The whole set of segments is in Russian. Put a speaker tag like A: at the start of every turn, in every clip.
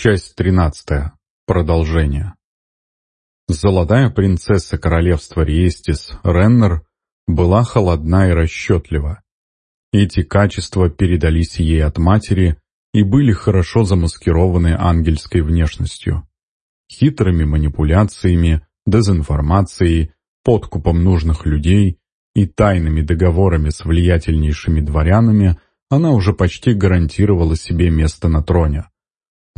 A: Часть тринадцатая. Продолжение. Золотая принцесса королевства Риестис Реннер была холодна и расчетлива. Эти качества передались ей от матери и были хорошо замаскированы ангельской внешностью. Хитрыми манипуляциями, дезинформацией, подкупом нужных людей и тайными договорами с влиятельнейшими дворянами она уже почти гарантировала себе место на троне.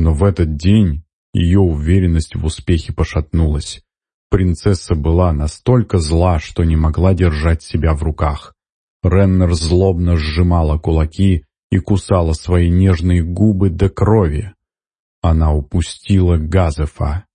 A: Но в этот день ее уверенность в успехе пошатнулась. Принцесса была настолько зла, что не могла держать себя в руках. Реннер злобно сжимала кулаки и кусала свои нежные губы до крови. Она упустила Газефа.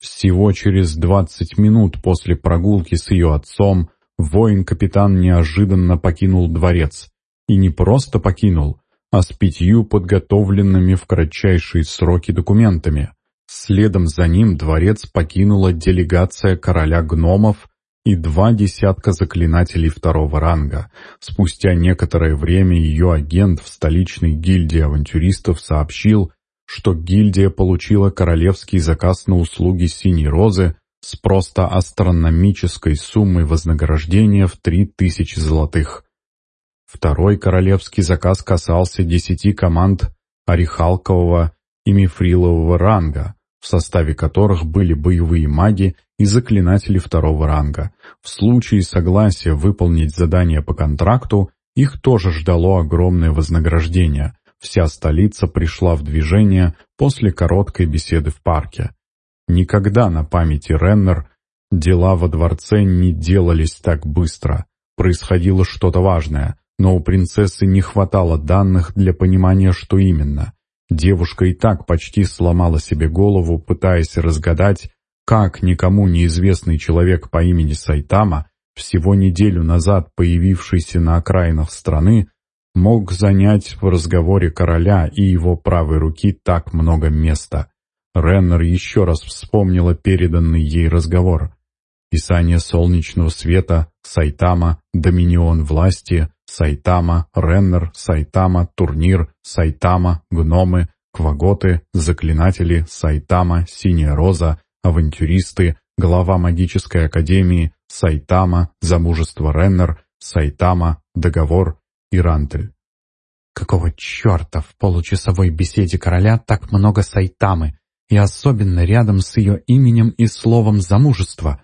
A: Всего через двадцать минут после прогулки с ее отцом воин-капитан неожиданно покинул дворец. И не просто покинул, а с пятью подготовленными в кратчайшие сроки документами. Следом за ним дворец покинула делегация короля гномов и два десятка заклинателей второго ранга. Спустя некоторое время ее агент в столичной гильдии авантюристов сообщил, что гильдия получила королевский заказ на услуги Синей Розы с просто астрономической суммой вознаграждения в три тысячи золотых. Второй королевский заказ касался десяти команд орехалкового и мифрилового ранга, в составе которых были боевые маги и заклинатели второго ранга. В случае согласия выполнить задание по контракту, их тоже ждало огромное вознаграждение. Вся столица пришла в движение после короткой беседы в парке. Никогда на памяти Реннер дела во дворце не делались так быстро. Происходило что-то важное но у принцессы не хватало данных для понимания, что именно. Девушка и так почти сломала себе голову, пытаясь разгадать, как никому неизвестный человек по имени Сайтама, всего неделю назад появившийся на окраинах страны, мог занять в разговоре короля и его правой руки так много места. Реннер еще раз вспомнила переданный ей разговор. Писание солнечного света, Сайтама, Доминион власти, Сайтама, Реннер, Сайтама, Турнир, Сайтама, Гномы, Кваготы, Заклинатели, Сайтама, Синяя Роза, Авантюристы, Глава Магической Академии, Сайтама, Замужество Реннер, Сайтама, Договор и Рантель. Какого черта в получасовой беседе короля так много Сайтамы, и особенно рядом с ее именем и словом «замужество»?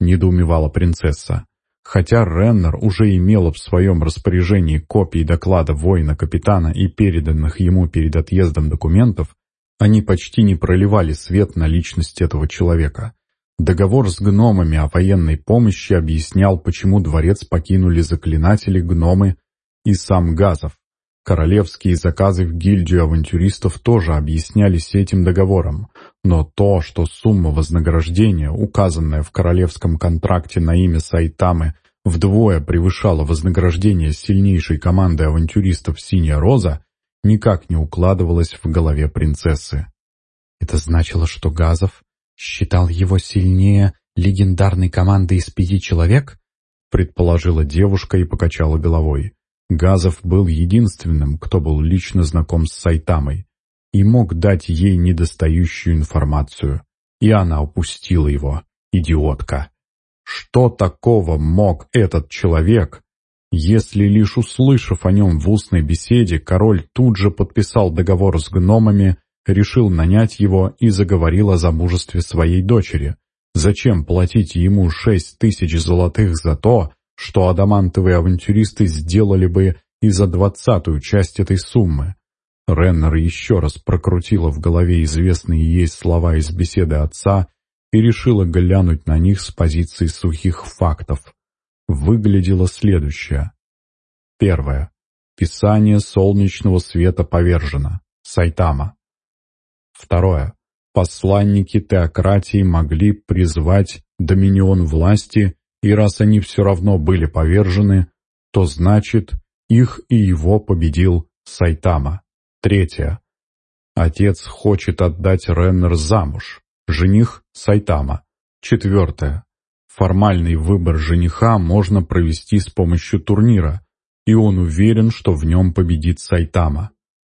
A: Недоумевала принцесса. Хотя Реннер уже имел в своем распоряжении копии доклада воина-капитана и переданных ему перед отъездом документов, они почти не проливали свет на личность этого человека. Договор с гномами о военной помощи объяснял, почему дворец покинули заклинатели-гномы и сам Газов. Королевские заказы в гильдию авантюристов тоже объяснялись этим договором, но то, что сумма вознаграждения, указанная в королевском контракте на имя Сайтамы, вдвое превышала вознаграждение сильнейшей команды авантюристов «Синяя роза», никак не укладывалось в голове принцессы. Это значило, что Газов считал его сильнее легендарной команды из пяти человек? Предположила девушка и покачала головой. Газов был единственным, кто был лично знаком с Сайтамой и мог дать ей недостающую информацию. И она упустила его, идиотка. Что такого мог этот человек, если лишь услышав о нем в устной беседе, король тут же подписал договор с гномами, решил нанять его и заговорил о замужестве своей дочери? Зачем платить ему шесть тысяч золотых за то, что адамантовые авантюристы сделали бы и за двадцатую часть этой суммы. Реннер еще раз прокрутила в голове известные ей слова из беседы отца и решила глянуть на них с позиции сухих фактов. Выглядело следующее. Первое. Писание солнечного света повержено. Сайтама. Второе. Посланники теократии могли призвать доминион власти и раз они все равно были повержены, то значит, их и его победил Сайтама. Третье. Отец хочет отдать Реннер замуж. Жених Сайтама. Четвертое. Формальный выбор жениха можно провести с помощью турнира, и он уверен, что в нем победит Сайтама.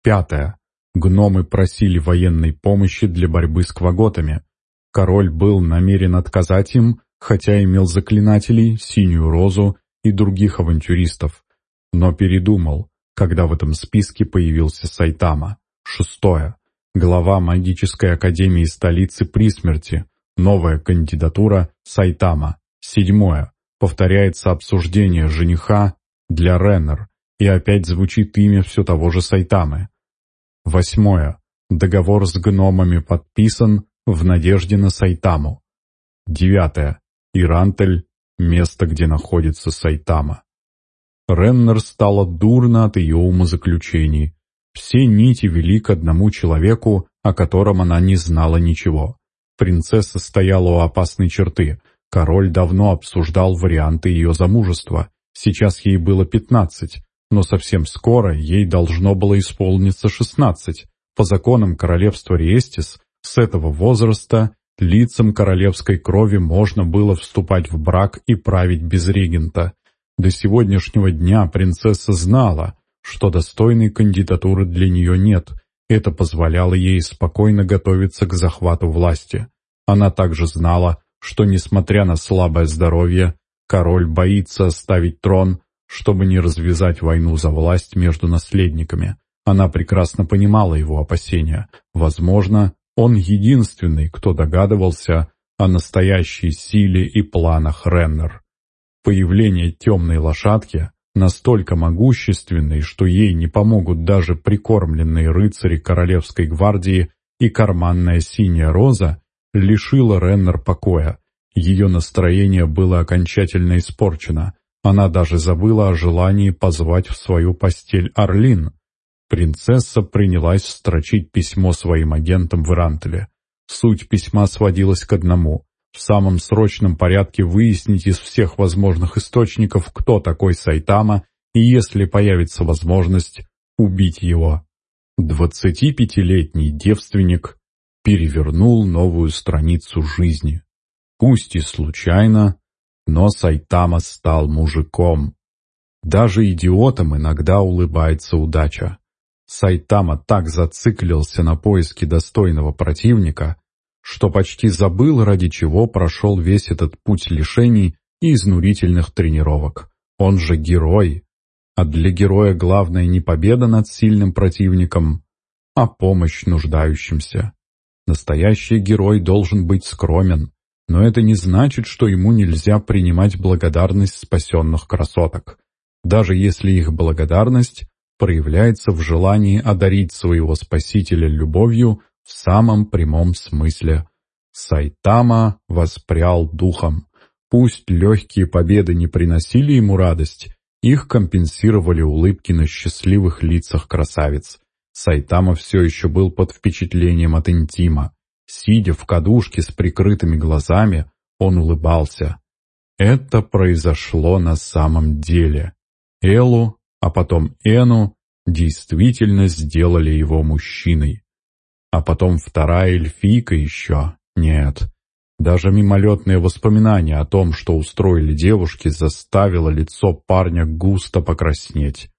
A: Пятое. Гномы просили военной помощи для борьбы с кваготами. Король был намерен отказать им, хотя имел заклинателей, синюю розу и других авантюристов. Но передумал, когда в этом списке появился Сайтама. Шестое. Глава магической академии столицы при смерти. Новая кандидатура Сайтама. Седьмое. Повторяется обсуждение жениха для Реннер, и опять звучит имя все того же Сайтамы. Восьмое. Договор с гномами подписан в надежде на Сайтаму. Девятое. Ирантель — место, где находится Сайтама. Реннер стало дурно от ее умозаключений. Все нити вели к одному человеку, о котором она не знала ничего. Принцесса стояла у опасной черты. Король давно обсуждал варианты ее замужества. Сейчас ей было пятнадцать, но совсем скоро ей должно было исполниться шестнадцать. По законам королевства Риестис с этого возраста лицам королевской крови можно было вступать в брак и править без регента. До сегодняшнего дня принцесса знала, что достойной кандидатуры для нее нет. Это позволяло ей спокойно готовиться к захвату власти. Она также знала, что, несмотря на слабое здоровье, король боится оставить трон, чтобы не развязать войну за власть между наследниками. Она прекрасно понимала его опасения. Возможно, он единственный, кто догадывался о настоящей силе и планах Реннер. Появление темной лошадки, настолько могущественной, что ей не помогут даже прикормленные рыцари Королевской гвардии и карманная синяя роза, лишило Реннер покоя. Ее настроение было окончательно испорчено. Она даже забыла о желании позвать в свою постель Орлин. Принцесса принялась строчить письмо своим агентам в Ирантеле. Суть письма сводилась к одному — в самом срочном порядке выяснить из всех возможных источников, кто такой Сайтама, и если появится возможность, убить его. Двадцатипятилетний девственник перевернул новую страницу жизни. Пусть и случайно, но Сайтама стал мужиком. Даже идиотам иногда улыбается удача. Сайтама так зациклился на поиске достойного противника, что почти забыл, ради чего прошел весь этот путь лишений и изнурительных тренировок. Он же герой. А для героя главное не победа над сильным противником, а помощь нуждающимся. Настоящий герой должен быть скромен, но это не значит, что ему нельзя принимать благодарность спасенных красоток. Даже если их благодарность проявляется в желании одарить своего спасителя любовью в самом прямом смысле. Сайтама воспрял духом. Пусть легкие победы не приносили ему радость, их компенсировали улыбки на счастливых лицах красавиц. Сайтама все еще был под впечатлением от интима. Сидя в кадушке с прикрытыми глазами, он улыбался. Это произошло на самом деле. Элу, а потом Эну, действительно сделали его мужчиной. А потом вторая эльфийка еще. Нет. Даже мимолетное воспоминание о том, что устроили девушки, заставило лицо парня густо покраснеть.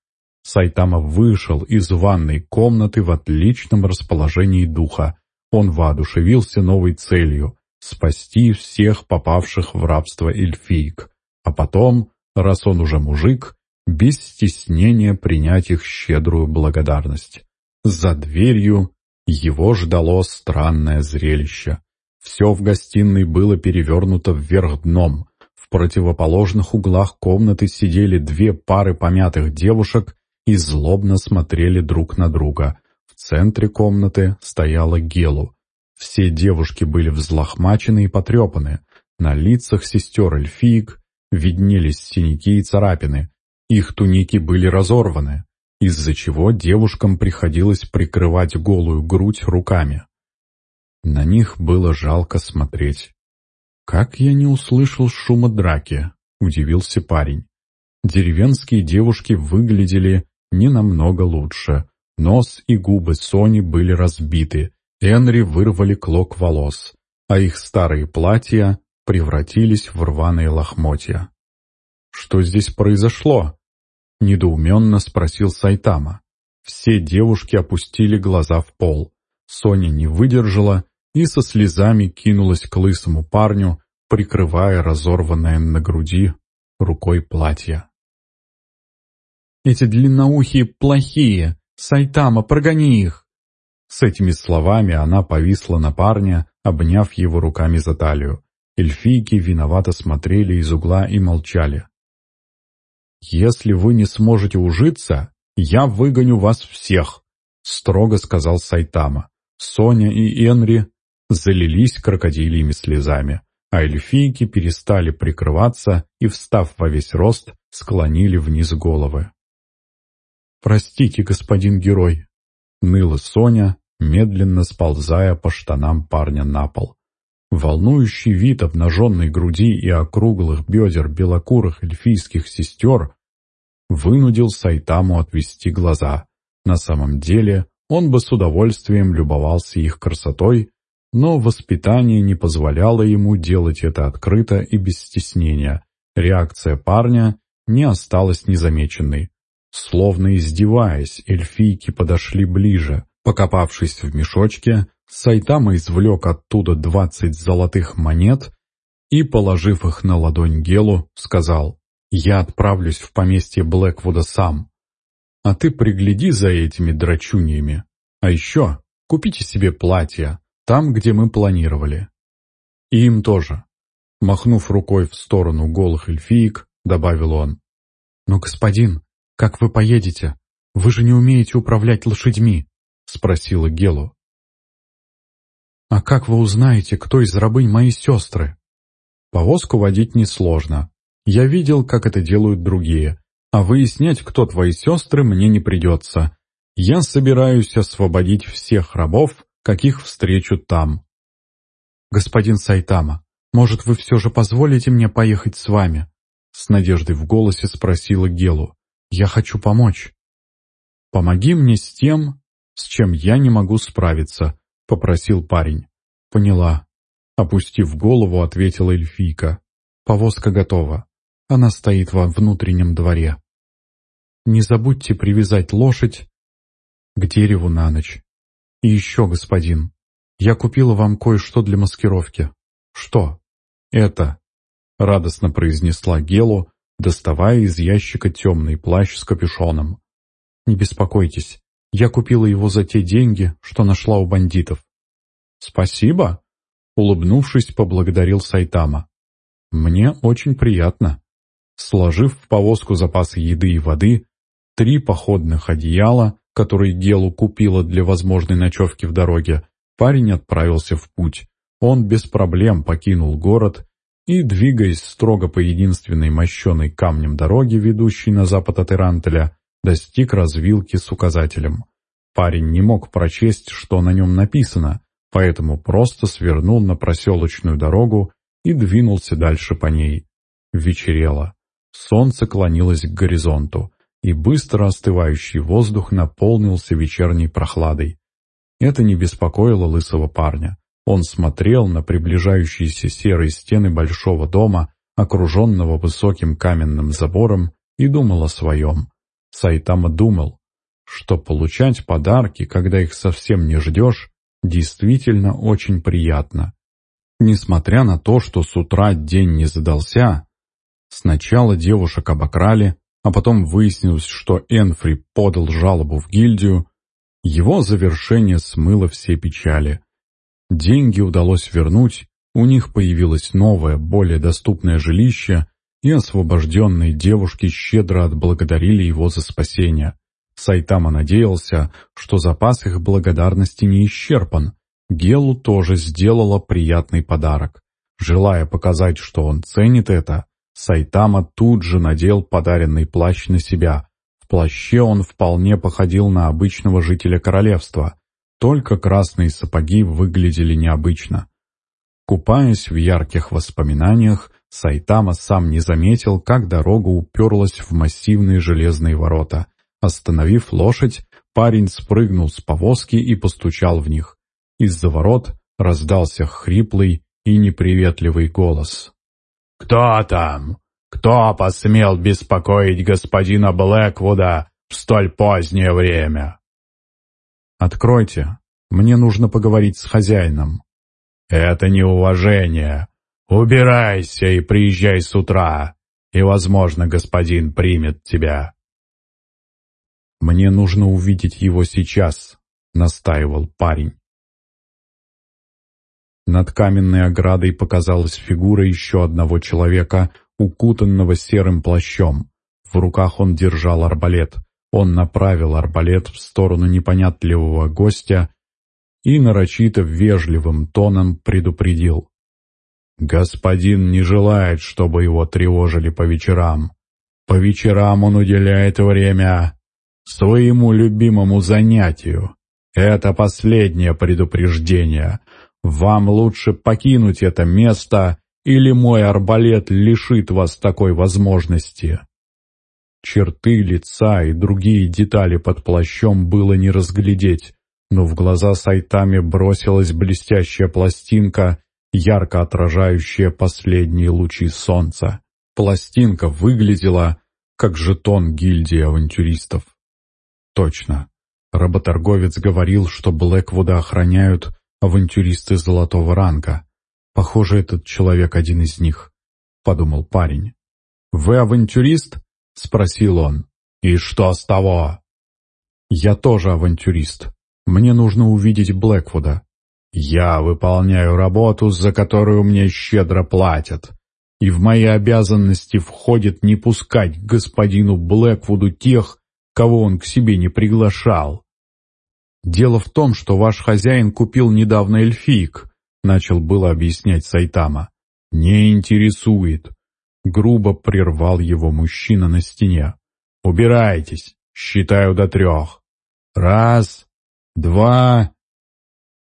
A: Сайтама вышел из ванной комнаты в отличном расположении духа. Он воодушевился новой целью — спасти всех попавших в рабство эльфиек. А потом, раз он уже мужик, без стеснения принять их щедрую благодарность. За дверью его ждало странное зрелище. Все в гостиной было перевернуто вверх дном. В противоположных углах комнаты сидели две пары помятых девушек и злобно смотрели друг на друга. В центре комнаты стояла Гелу. Все девушки были взлохмачены и потрепаны. На лицах сестер эльфиек виднелись синяки и царапины. Их туники были разорваны, из-за чего девушкам приходилось прикрывать голую грудь руками. На них было жалко смотреть. «Как я не услышал шума драки?» — удивился парень. Деревенские девушки выглядели не намного лучше. Нос и губы Сони были разбиты, Энри вырвали клок волос, а их старые платья превратились в рваные лохмотья. «Что здесь произошло?» — недоуменно спросил Сайтама. Все девушки опустили глаза в пол. Соня не выдержала и со слезами кинулась к лысому парню, прикрывая разорванное на груди рукой платье. «Эти длинноухие плохие! Сайтама, прогони их!» С этими словами она повисла на парня, обняв его руками за талию. Эльфийки виновато смотрели из угла и молчали. «Если вы не сможете ужиться, я выгоню вас всех», — строго сказал Сайтама. Соня и Энри залились крокодильями слезами, а эльфийки перестали прикрываться и, встав во весь рост, склонили вниз головы. «Простите, господин герой», — ныла Соня, медленно сползая по штанам парня на пол. Волнующий вид обнаженной груди и округлых бедер белокурых эльфийских сестер вынудил Сайтаму отвести глаза. На самом деле он бы с удовольствием любовался их красотой, но воспитание не позволяло ему делать это открыто и без стеснения. Реакция парня не осталась незамеченной. Словно издеваясь, эльфийки подошли ближе. Покопавшись в мешочке, Сайтама извлек оттуда двадцать золотых монет и, положив их на ладонь Гелу, сказал, «Я отправлюсь в поместье Блэквуда сам, а ты пригляди за этими драчуньями. А еще купите себе платье, там, где мы планировали. И им тоже». Махнув рукой в сторону голых эльфиек, добавил он. «Но, господин, как вы поедете? Вы же не умеете управлять лошадьми», — спросила Гелу. «А как вы узнаете, кто из рабынь мои сестры?» «Повозку водить несложно. Я видел, как это делают другие. А выяснять, кто твои сестры, мне не придется. Я собираюсь освободить всех рабов, каких встречу там». «Господин Сайтама, может, вы все же позволите мне поехать с вами?» С надеждой в голосе спросила Гелу. «Я хочу помочь». «Помоги мне с тем, с чем я не могу справиться», — попросил парень. «Поняла». Опустив голову, ответила эльфийка. «Повозка готова. Она стоит во внутреннем дворе. Не забудьте привязать лошадь к дереву на ночь. И еще, господин, я купила вам кое-что для маскировки. Что? Это, — радостно произнесла Гелу, доставая из ящика темный плащ с капюшоном. Не беспокойтесь, я купила его за те деньги, что нашла у бандитов. «Спасибо», — улыбнувшись, поблагодарил Сайтама. «Мне очень приятно». Сложив в повозку запасы еды и воды, три походных одеяла, которые Гелу купила для возможной ночевки в дороге, парень отправился в путь. Он без проблем покинул город и, двигаясь строго по единственной мощенной камнем дороге, ведущей на запад от Ирантеля, достиг развилки с указателем. Парень не мог прочесть, что на нем написано, поэтому просто свернул на проселочную дорогу и двинулся дальше по ней. Вечерело. Солнце клонилось к горизонту, и быстро остывающий воздух наполнился вечерней прохладой. Это не беспокоило лысого парня. Он смотрел на приближающиеся серые стены большого дома, окруженного высоким каменным забором, и думал о своем. Сайтама думал, что получать подарки, когда их совсем не ждешь, действительно очень приятно. Несмотря на то, что с утра день не задался, сначала девушек обокрали, а потом выяснилось, что Энфри подал жалобу в гильдию, его завершение смыло все печали. Деньги удалось вернуть, у них появилось новое, более доступное жилище, и освобожденные девушки щедро отблагодарили его за спасение. Сайтама надеялся, что запас их благодарности не исчерпан. Гелу тоже сделала приятный подарок. Желая показать, что он ценит это, Сайтама тут же надел подаренный плащ на себя. В плаще он вполне походил на обычного жителя королевства, только красные сапоги выглядели необычно. Купаясь в ярких воспоминаниях, Сайтама сам не заметил, как дорога уперлась в массивные железные ворота. Остановив лошадь, парень спрыгнул с повозки и постучал в них. Из-за ворот раздался хриплый и неприветливый голос. «Кто там? Кто посмел беспокоить господина Блэквуда в столь позднее время?»
B: «Откройте, мне нужно поговорить с хозяином».
A: «Это неуважение. Убирайся и приезжай с утра, и, возможно, господин примет тебя».
B: «Мне нужно увидеть его сейчас», — настаивал парень. Над каменной оградой показалась фигура еще одного человека, укутанного серым плащом. В руках он держал арбалет. Он направил арбалет в сторону непонятливого гостя и нарочито вежливым тоном предупредил. «Господин не желает, чтобы его тревожили по вечерам. По вечерам он уделяет время своему любимому занятию. Это последнее предупреждение. Вам лучше покинуть это место, или мой арбалет лишит вас такой возможности. Черты лица и другие детали под плащом было не разглядеть, но в глаза Сайтами бросилась блестящая пластинка, ярко отражающая последние лучи солнца. Пластинка выглядела, как жетон гильдии авантюристов. Точно. Работорговец говорил, что Блэквуда охраняют авантюристы золотого ранга. Похоже, этот человек один из них, — подумал парень. «Вы авантюрист?» — спросил он. «И что с того?» «Я тоже авантюрист. Мне нужно увидеть Блэквуда». «Я выполняю работу, за которую мне щедро платят, и в мои обязанности входит не пускать господину Блэквуду тех, кого он к себе не приглашал. «Дело в том, что ваш хозяин купил недавно эльфийк», — начал было объяснять Сайтама. «Не интересует», — грубо прервал его мужчина на стене. «Убирайтесь, считаю до трех. Раз, два,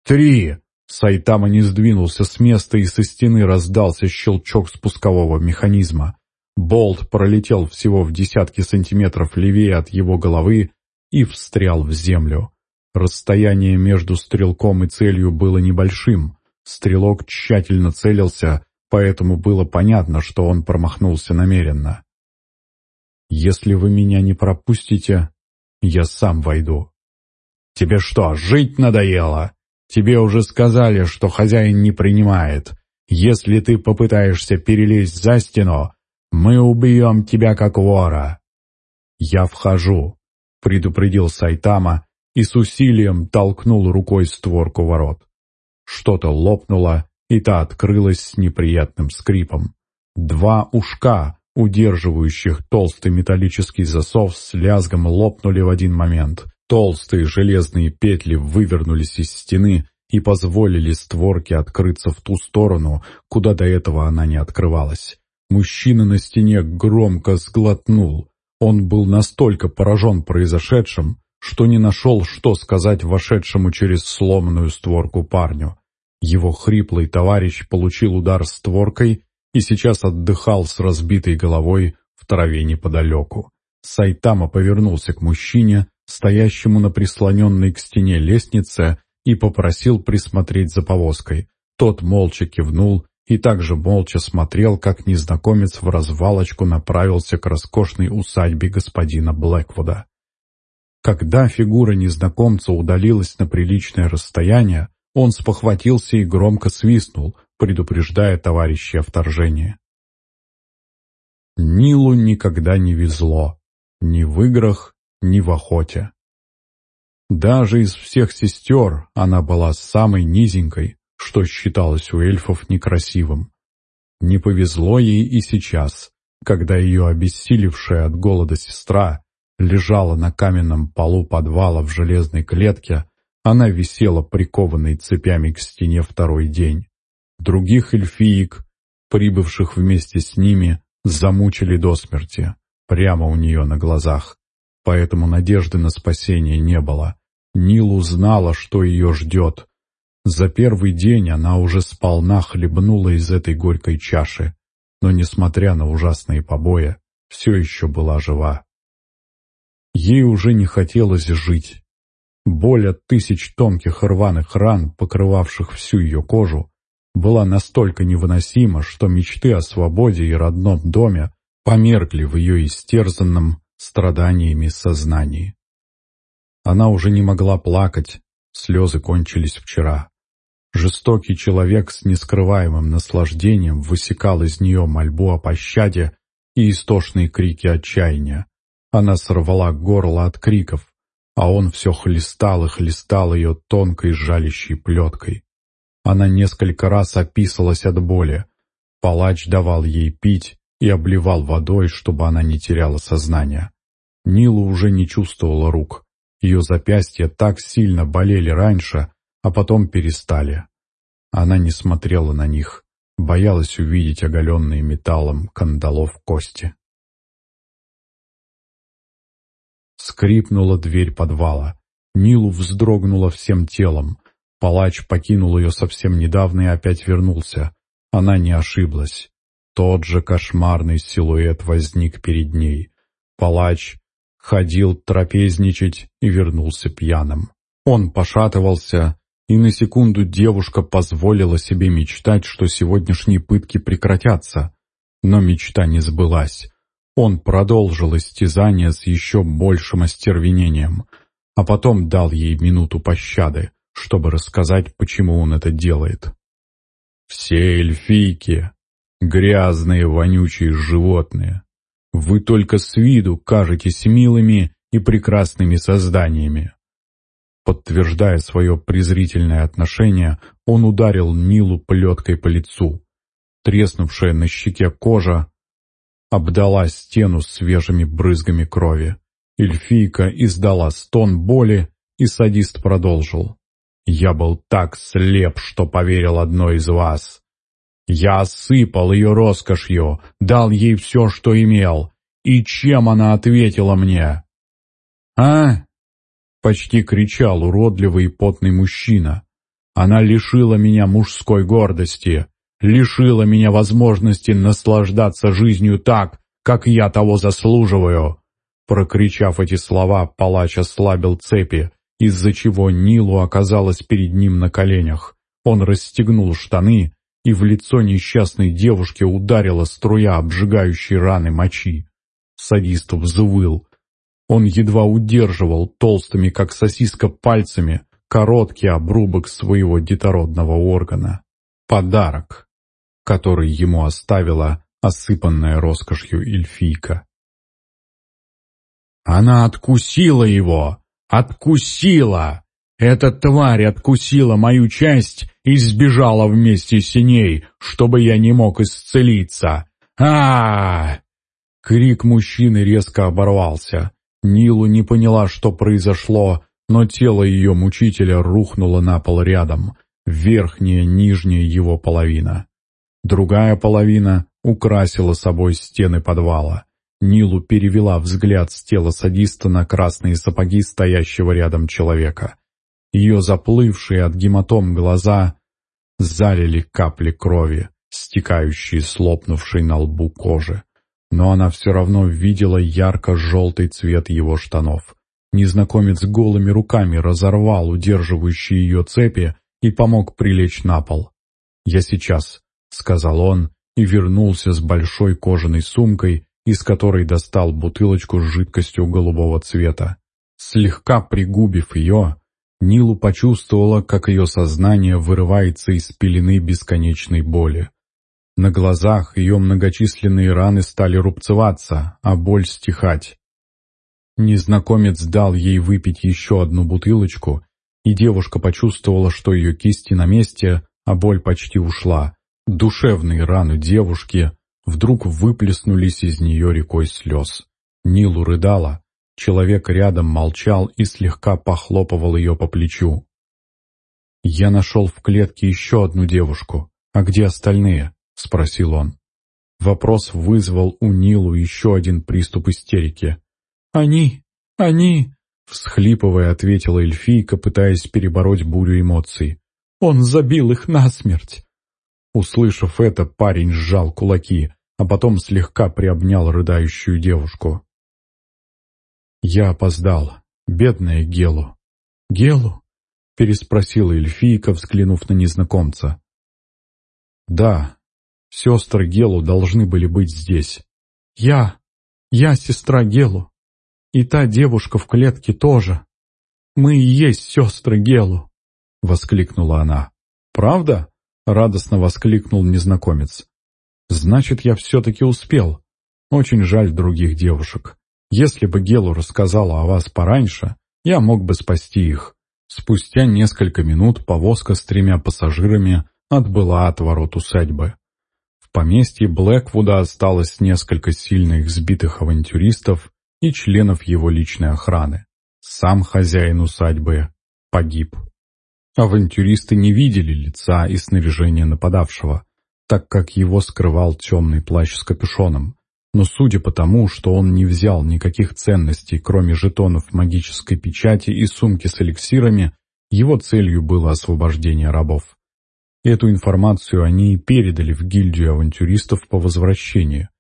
B: три!» Сайтама не сдвинулся с места, и со стены раздался щелчок спускового механизма. Болт пролетел всего в десятки сантиметров левее от его головы и встрял в землю. Расстояние между стрелком и целью было небольшим. Стрелок тщательно целился, поэтому было понятно, что он промахнулся намеренно. «Если вы меня не пропустите, я сам войду». «Тебе что, жить надоело? Тебе уже сказали, что хозяин не принимает. Если ты попытаешься перелезть за стену, мы убьем тебя как вора». «Я вхожу», — предупредил Сайтама, и с усилием толкнул рукой створку ворот. Что-то лопнуло, и та открылась с неприятным скрипом. Два ушка, удерживающих толстый металлический засов, с лязгом лопнули в один момент. Толстые железные петли вывернулись из стены и позволили створке открыться в ту сторону, куда до этого она не открывалась. Мужчина на стене громко сглотнул. Он был настолько поражен произошедшим, что не нашел, что сказать вошедшему через сломанную створку парню. Его хриплый товарищ получил удар створкой и сейчас отдыхал с разбитой головой в траве неподалеку. Сайтама повернулся к мужчине, стоящему на прислоненной к стене лестнице, и попросил присмотреть за повозкой. Тот молча кивнул и также молча смотрел, как незнакомец в развалочку направился к роскошной усадьбе господина Блэквуда. Когда фигура незнакомца удалилась на приличное расстояние, он спохватился и громко свистнул, предупреждая товарища о вторжении. Нилу никогда не везло, ни в играх, ни в охоте. Даже из всех сестер она была самой низенькой, что считалось у эльфов некрасивым. Не повезло ей и сейчас, когда ее обессилевшая от голода сестра лежала на каменном полу подвала в железной клетке, она висела прикованной цепями к стене второй день. Других эльфиек, прибывших вместе с ними, замучили до смерти, прямо у нее на глазах. Поэтому надежды на спасение не было. Нил узнала, что ее ждет. За первый день она уже сполна хлебнула из этой горькой чаши, но, несмотря на ужасные побои, все еще была жива. Ей уже не хотелось жить. Боль от тысяч тонких рваных ран, покрывавших всю ее кожу, была настолько невыносима, что мечты о свободе и родном доме померкли в ее истерзанном, страданиями сознании. Она уже не могла плакать, слезы кончились вчера. Жестокий человек с нескрываемым наслаждением высекал из нее мольбу о пощаде и истошные крики отчаяния. Она сорвала горло от криков, а он все хлестал и хлестал ее тонкой жалящей плеткой. Она несколько раз описалась от боли. Палач давал ей пить и обливал водой, чтобы она не теряла сознание. Нила уже не чувствовала рук. Ее запястья так сильно болели раньше, а потом перестали. Она не смотрела на них, боялась увидеть оголенные металлом кандалов кости. Скрипнула дверь подвала. Нилу вздрогнула всем телом. Палач покинул ее совсем недавно и опять вернулся. Она не ошиблась. Тот же кошмарный силуэт возник перед ней. Палач ходил трапезничать и вернулся пьяным. Он пошатывался, и на секунду девушка позволила себе мечтать, что сегодняшние пытки прекратятся. Но мечта не сбылась. Он продолжил истязание с еще большим остервенением, а потом дал ей минуту пощады, чтобы рассказать, почему он это делает. «Все эльфийки — грязные, вонючие животные. Вы только с виду кажетесь милыми и прекрасными созданиями». Подтверждая свое презрительное отношение, он ударил Нилу плеткой по лицу. Треснувшая на щеке кожа обдала стену свежими брызгами крови. Эльфийка издала стон боли, и садист продолжил. «Я был так слеп, что поверил одной из вас. Я осыпал ее роскошью, дал ей все, что имел. И чем она ответила мне?» «А?» — почти кричал уродливый и потный мужчина. «Она лишила меня мужской гордости, лишила меня возможности наслаждаться жизнью так, как я того заслуживаю». Прокричав эти слова, палач ослабил цепи, из-за чего Нилу оказалась перед ним на коленях. Он расстегнул штаны, и в лицо несчастной девушки ударила струя обжигающей раны мочи. Садист взвыл. Он едва удерживал толстыми, как сосиска, пальцами короткий обрубок своего детородного органа. Подарок который ему оставила осыпанная роскошью эльфийка. «Она откусила его! Откусила! Эта тварь откусила мою часть и сбежала вместе с ней, чтобы я не мог исцелиться! а, -а, -а Крик мужчины резко оборвался. Нилу не поняла, что произошло, но тело ее мучителя рухнуло на пол рядом, верхняя, нижняя его половина. Другая половина украсила собой стены подвала. Нилу перевела взгляд с тела садиста на красные сапоги стоящего рядом человека. Ее заплывшие от гематом глаза залили капли крови, стекающие с лопнувшей на лбу кожи. Но она все равно видела ярко-желтый цвет его штанов. Незнакомец голыми руками разорвал удерживающие ее цепи и помог прилечь на пол. «Я сейчас», — сказал он и вернулся с большой кожаной сумкой, из которой достал бутылочку с жидкостью голубого цвета. Слегка пригубив ее, Нилу почувствовала, как ее сознание вырывается из пелены бесконечной боли. На глазах ее многочисленные раны стали рубцеваться, а боль стихать. Незнакомец дал ей выпить еще одну бутылочку, и девушка почувствовала, что ее кисти на месте, а боль почти ушла. Душевные раны девушки вдруг выплеснулись из нее рекой слез. Нилу рыдала, человек рядом молчал и слегка похлопывал ее по плечу. «Я нашел в клетке еще одну девушку. А где остальные?» — спросил он. Вопрос вызвал у Нилу еще один приступ истерики. «Они! Они!» — всхлипывая, ответила эльфийка, пытаясь перебороть бурю эмоций. «Он забил их насмерть! Услышав это, парень сжал кулаки, а потом слегка приобнял рыдающую девушку. «Я опоздал. Бедная Гелу». «Гелу?» — переспросила эльфийка, взглянув на незнакомца. «Да, сестры Гелу должны были быть здесь». «Я! Я сестра Гелу!» И та девушка в клетке тоже. Мы и есть сестры Гелу!» — воскликнула она. «Правда?» — радостно воскликнул незнакомец. «Значит, я все-таки успел. Очень жаль других девушек. Если бы Гелу рассказала о вас пораньше, я мог бы спасти их». Спустя несколько минут повозка с тремя пассажирами отбыла от ворот усадьбы. В поместье Блэквуда осталось несколько сильных сбитых авантюристов и членов его личной охраны. Сам хозяин усадьбы погиб. Авантюристы не видели лица и снаряжения нападавшего, так как его скрывал темный плащ с капюшоном. Но судя по тому, что он не взял никаких ценностей, кроме жетонов магической печати и сумки с эликсирами, его целью было освобождение рабов. Эту информацию они и передали в гильдию авантюристов по возвращении.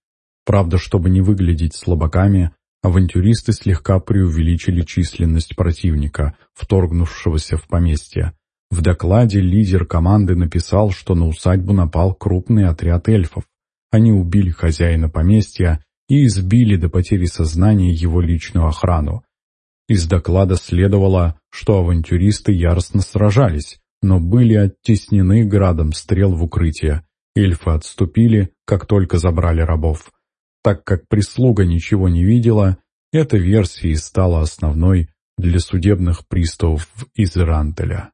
B: Правда, чтобы не выглядеть слабаками, авантюристы слегка преувеличили численность противника, вторгнувшегося в поместье. В докладе лидер команды написал, что на усадьбу напал крупный отряд эльфов. Они убили хозяина поместья и избили до потери сознания его личную охрану. Из доклада следовало, что авантюристы яростно сражались, но были оттеснены градом стрел в укрытие. Эльфы отступили, как только забрали рабов. Так как прислуга ничего не видела, эта версия стала основной для судебных приставов из Ирантеля.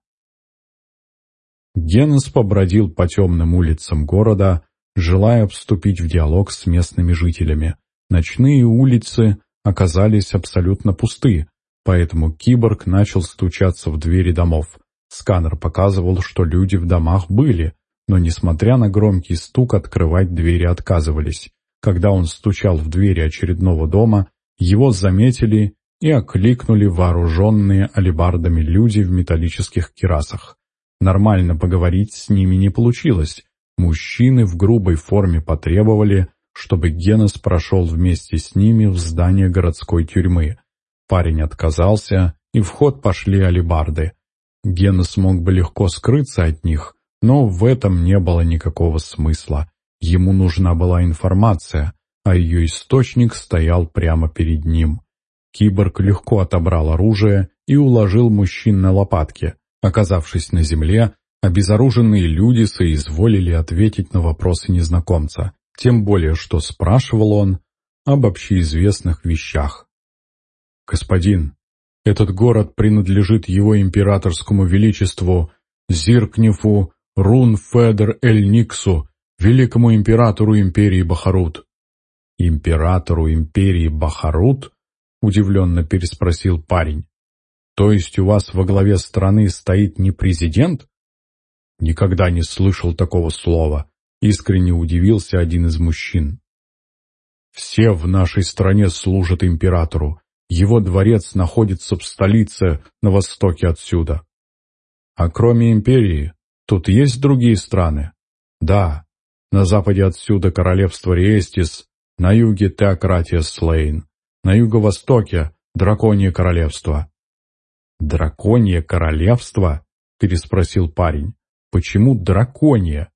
B: Генос побродил по темным улицам города, желая вступить в диалог с местными жителями. Ночные улицы оказались абсолютно пусты, поэтому киборг начал стучаться в двери домов. Сканер показывал, что люди в домах были, но, несмотря на громкий стук, открывать двери отказывались. Когда он стучал в двери очередного дома, его заметили и окликнули вооруженные алебардами люди в металлических кирасах. Нормально поговорить с ними не получилось. Мужчины в грубой форме потребовали, чтобы Генос прошел вместе с ними в здание городской тюрьмы. Парень отказался, и в ход пошли алебарды. Гена смог бы легко скрыться от них, но в этом не было никакого смысла. Ему нужна была информация, а ее источник стоял прямо перед ним. Киборг легко отобрал оружие и уложил мужчин на лопатки. Оказавшись на земле, обезоруженные люди соизволили ответить на вопросы незнакомца, тем более что спрашивал он об общеизвестных вещах. «Господин, этот город принадлежит его императорскому величеству Зиркнифу Рун Федер Эль Никсу, великому императору империи Бахарут. «Императору империи Бахарут?» — удивленно переспросил парень. «То есть у вас во главе страны стоит не президент?» «Никогда не слышал такого слова», — искренне удивился один из мужчин. «Все в нашей стране служат императору, его дворец находится в столице на востоке отсюда. А кроме империи, тут есть другие страны? Да, на западе отсюда королевство Риестис, на юге теократия Слейн, на юго-востоке драконье королевство. «Драконье королевство?» — переспросил парень. «Почему драконье?»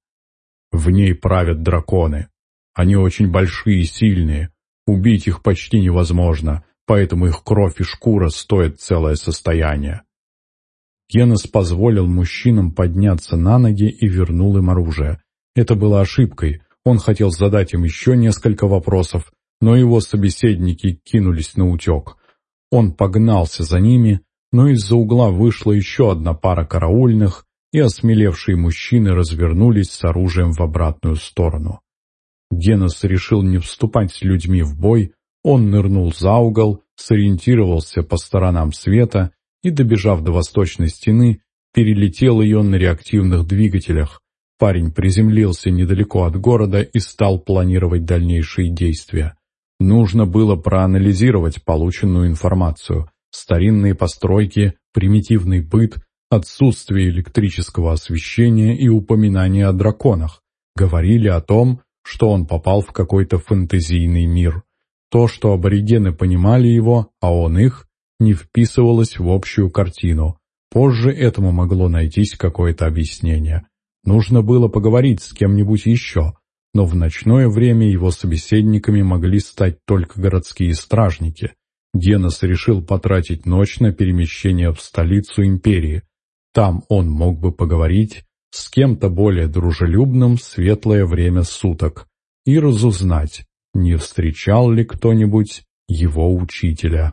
B: «В ней правят драконы. Они очень большие и сильные. Убить их почти невозможно, поэтому их кровь и шкура стоят целое состояние. Генос позволил мужчинам подняться на ноги и вернул им оружие. Это было ошибкой, он хотел задать им еще несколько вопросов, но его собеседники кинулись на утек. Он погнался за ними, но из-за угла вышла еще одна пара караульных, и осмелевшие мужчины развернулись с оружием в обратную сторону. Генос решил не вступать с людьми в бой, он нырнул за угол, сориентировался по сторонам света и, добежав до восточной стены, перелетел ее на реактивных двигателях. Парень приземлился недалеко от города и стал планировать дальнейшие действия. Нужно было проанализировать полученную информацию. Старинные постройки, примитивный быт, отсутствие электрического освещения и упоминания о драконах говорили о том, что он попал в какой-то фэнтезийный мир. То, что аборигены понимали его, а он их, не вписывалось в общую картину. Позже этому могло найтись какое-то объяснение. Нужно было поговорить с кем-нибудь еще, но в ночное время его собеседниками могли стать только городские стражники. Генос решил потратить ночь на перемещение в столицу империи. Там он мог бы поговорить с кем-то более дружелюбным в светлое время суток и разузнать, не встречал ли кто-нибудь его учителя.